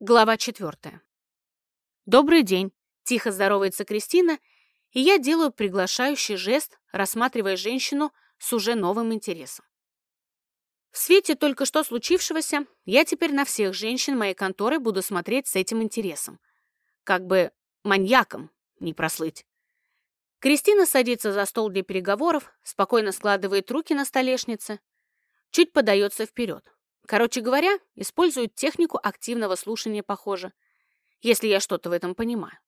Глава четвертая. «Добрый день», — тихо здоровается Кристина, и я делаю приглашающий жест, рассматривая женщину с уже новым интересом. В свете только что случившегося я теперь на всех женщин моей конторы буду смотреть с этим интересом. Как бы маньяком не прослыть. Кристина садится за стол для переговоров, спокойно складывает руки на столешнице, чуть подается вперед. Короче говоря, используют технику активного слушания, похоже, если я что-то в этом понимаю.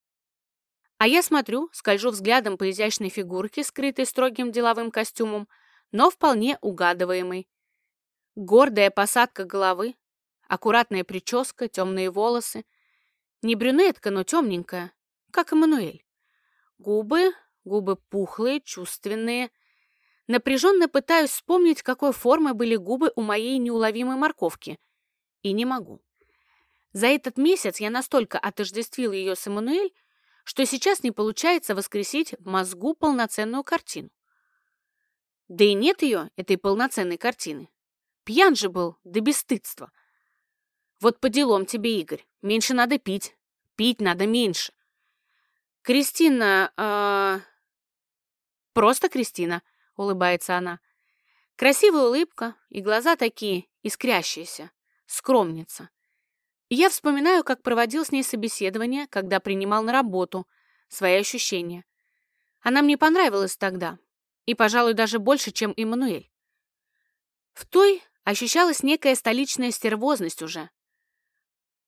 А я смотрю, скольжу взглядом по изящной фигурке, скрытой строгим деловым костюмом, но вполне угадываемой. Гордая посадка головы, аккуратная прическа, темные волосы. Не брюнетка, но темненькая, как Эммануэль. Губы, губы пухлые, чувственные, Напряженно пытаюсь вспомнить, какой формы были губы у моей неуловимой морковки. И не могу. За этот месяц я настолько отождествил ее с Эммануэль, что сейчас не получается воскресить в мозгу полноценную картину. Да и нет ее, этой полноценной картины. Пьян же был, да бесстыдства. Вот по делам тебе, Игорь. Меньше надо пить. Пить надо меньше. Кристина, э... Просто Кристина улыбается она. Красивая улыбка и глаза такие искрящиеся. Скромница. я вспоминаю, как проводил с ней собеседование, когда принимал на работу, свои ощущения. Она мне понравилась тогда. И, пожалуй, даже больше, чем Эммануэль. В той ощущалась некая столичная стервозность уже.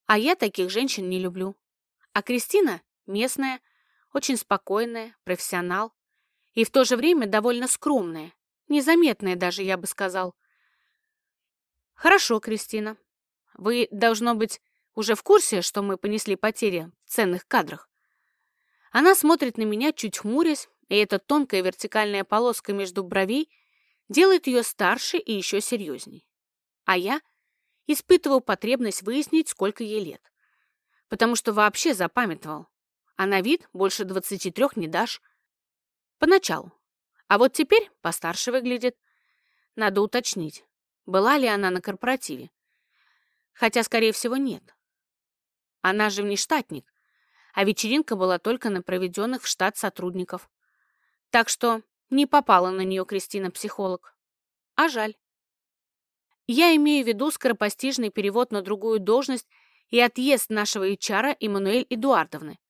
А я таких женщин не люблю. А Кристина местная, очень спокойная, профессионал и в то же время довольно скромная, незаметная даже, я бы сказал. Хорошо, Кристина. Вы, должно быть, уже в курсе, что мы понесли потери в ценных кадрах? Она смотрит на меня, чуть хмурясь, и эта тонкая вертикальная полоска между бровей делает ее старше и еще серьезней. А я испытываю потребность выяснить, сколько ей лет. Потому что вообще запамятовал. А на вид больше 23 не дашь. Поначалу. А вот теперь постарше выглядит. Надо уточнить, была ли она на корпоративе. Хотя, скорее всего, нет. Она же внештатник, а вечеринка была только на проведенных в штат сотрудников. Так что не попала на нее Кристина-психолог. А жаль. Я имею в виду скоропостижный перевод на другую должность и отъезд нашего HR Эммануэль Эдуардовны.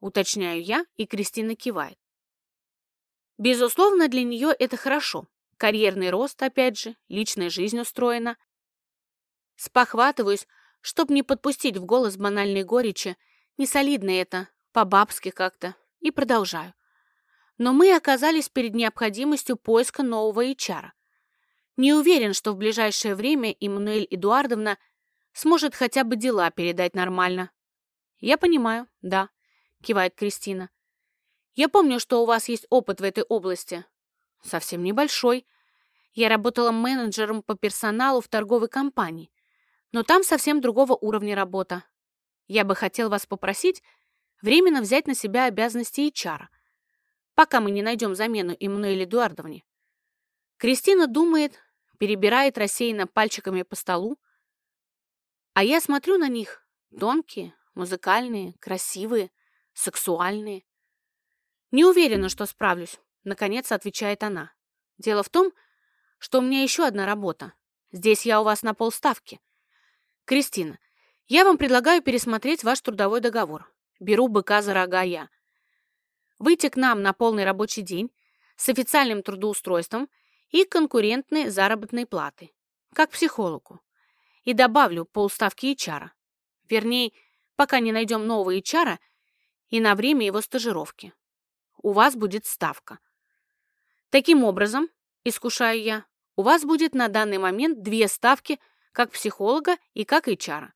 Уточняю я, и Кристина кивает. Безусловно, для нее это хорошо. Карьерный рост, опять же, личная жизнь устроена. Спохватываюсь, чтоб не подпустить в голос банальной горечи. Не солидно это, по-бабски как-то. И продолжаю. Но мы оказались перед необходимостью поиска нового HR. Не уверен, что в ближайшее время Эммануэль Эдуардовна сможет хотя бы дела передать нормально. Я понимаю, да, кивает Кристина. Я помню, что у вас есть опыт в этой области. Совсем небольшой. Я работала менеджером по персоналу в торговой компании. Но там совсем другого уровня работа. Я бы хотел вас попросить временно взять на себя обязанности HR, пока мы не найдем замену Эммануэле Эдуардовне. Кристина думает, перебирает рассеянно пальчиками по столу, а я смотрю на них. Тонкие, музыкальные, красивые, сексуальные. «Не уверена, что справлюсь», — наконец отвечает она. «Дело в том, что у меня еще одна работа. Здесь я у вас на полставки. Кристина, я вам предлагаю пересмотреть ваш трудовой договор. Беру быка за рога я. Выйти к нам на полный рабочий день с официальным трудоустройством и конкурентной заработной платой, как психологу. И добавлю полставки HR. Вернее, пока не найдем нового HR и на время его стажировки у вас будет ставка. Таким образом, искушаю я, у вас будет на данный момент две ставки как психолога и как HR.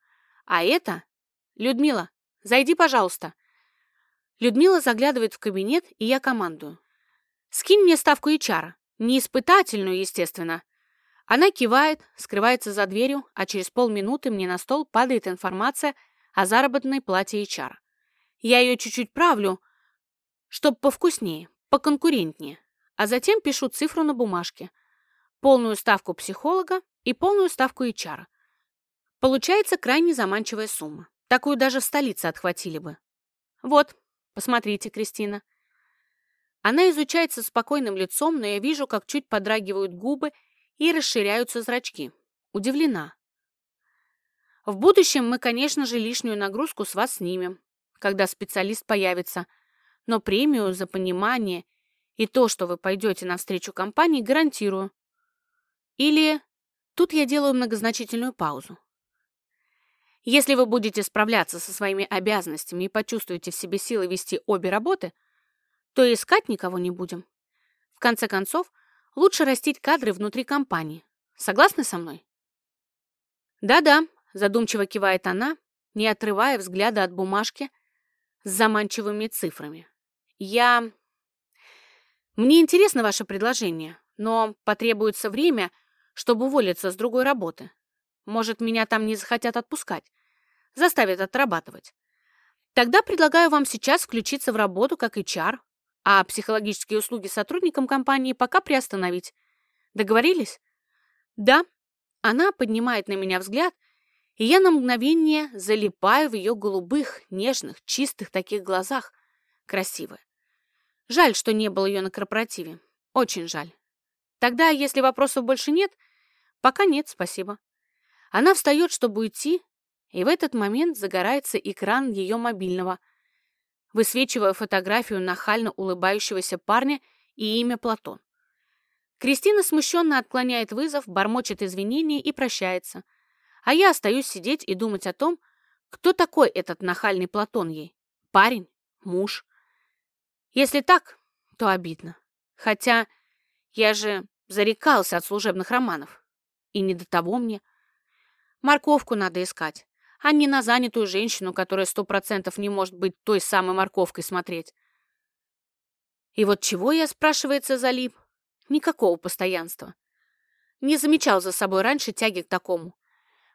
А это... Людмила, зайди, пожалуйста. Людмила заглядывает в кабинет, и я командую. Скинь мне ставку HR. Не испытательную, естественно. Она кивает, скрывается за дверью, а через полминуты мне на стол падает информация о заработной плате HR. Я ее чуть-чуть правлю, Чтоб повкуснее, поконкурентнее. А затем пишу цифру на бумажке. Полную ставку психолога и полную ставку HR. Получается крайне заманчивая сумма. Такую даже в столице отхватили бы. Вот, посмотрите, Кристина. Она изучает со спокойным лицом, но я вижу, как чуть подрагивают губы и расширяются зрачки. Удивлена. В будущем мы, конечно же, лишнюю нагрузку с вас снимем, когда специалист появится, но премию за понимание и то, что вы пойдете навстречу компании, гарантирую. Или тут я делаю многозначительную паузу. Если вы будете справляться со своими обязанностями и почувствуете в себе силы вести обе работы, то искать никого не будем. В конце концов, лучше растить кадры внутри компании. Согласны со мной? Да-да, задумчиво кивает она, не отрывая взгляда от бумажки с заманчивыми цифрами. Я... Мне интересно ваше предложение, но потребуется время, чтобы уволиться с другой работы. Может, меня там не захотят отпускать. Заставят отрабатывать. Тогда предлагаю вам сейчас включиться в работу как HR, а психологические услуги сотрудникам компании пока приостановить. Договорились? Да. Она поднимает на меня взгляд, и я на мгновение залипаю в ее голубых, нежных, чистых таких глазах. Красивая. Жаль, что не было ее на корпоративе. Очень жаль. Тогда, если вопросов больше нет, пока нет, спасибо. Она встает, чтобы уйти, и в этот момент загорается экран ее мобильного, высвечивая фотографию нахально улыбающегося парня и имя Платон. Кристина смущенно отклоняет вызов, бормочет извинения и прощается. А я остаюсь сидеть и думать о том, кто такой этот нахальный Платон ей. Парень? Муж? Если так, то обидно. Хотя я же зарекался от служебных романов. И не до того мне. Морковку надо искать, а не на занятую женщину, которая сто процентов не может быть той самой морковкой смотреть. И вот чего я, спрашивается, залип? Никакого постоянства. Не замечал за собой раньше тяги к такому.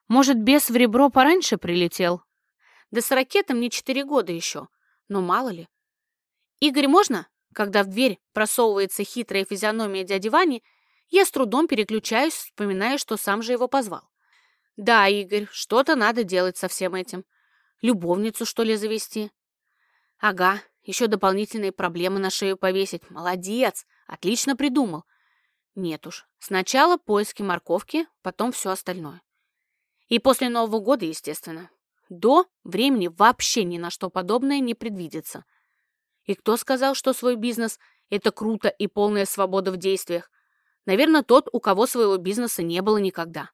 Может, бес в ребро пораньше прилетел? Да с ракетой мне четыре года еще, но мало ли. «Игорь, можно?» Когда в дверь просовывается хитрая физиономия дяди Вани, я с трудом переключаюсь, вспоминая, что сам же его позвал. «Да, Игорь, что-то надо делать со всем этим. Любовницу, что ли, завести?» «Ага, еще дополнительные проблемы на шею повесить. Молодец, отлично придумал. Нет уж, сначала поиски морковки, потом все остальное. И после Нового года, естественно. До времени вообще ни на что подобное не предвидится. И кто сказал, что свой бизнес – это круто и полная свобода в действиях? Наверное, тот, у кого своего бизнеса не было никогда.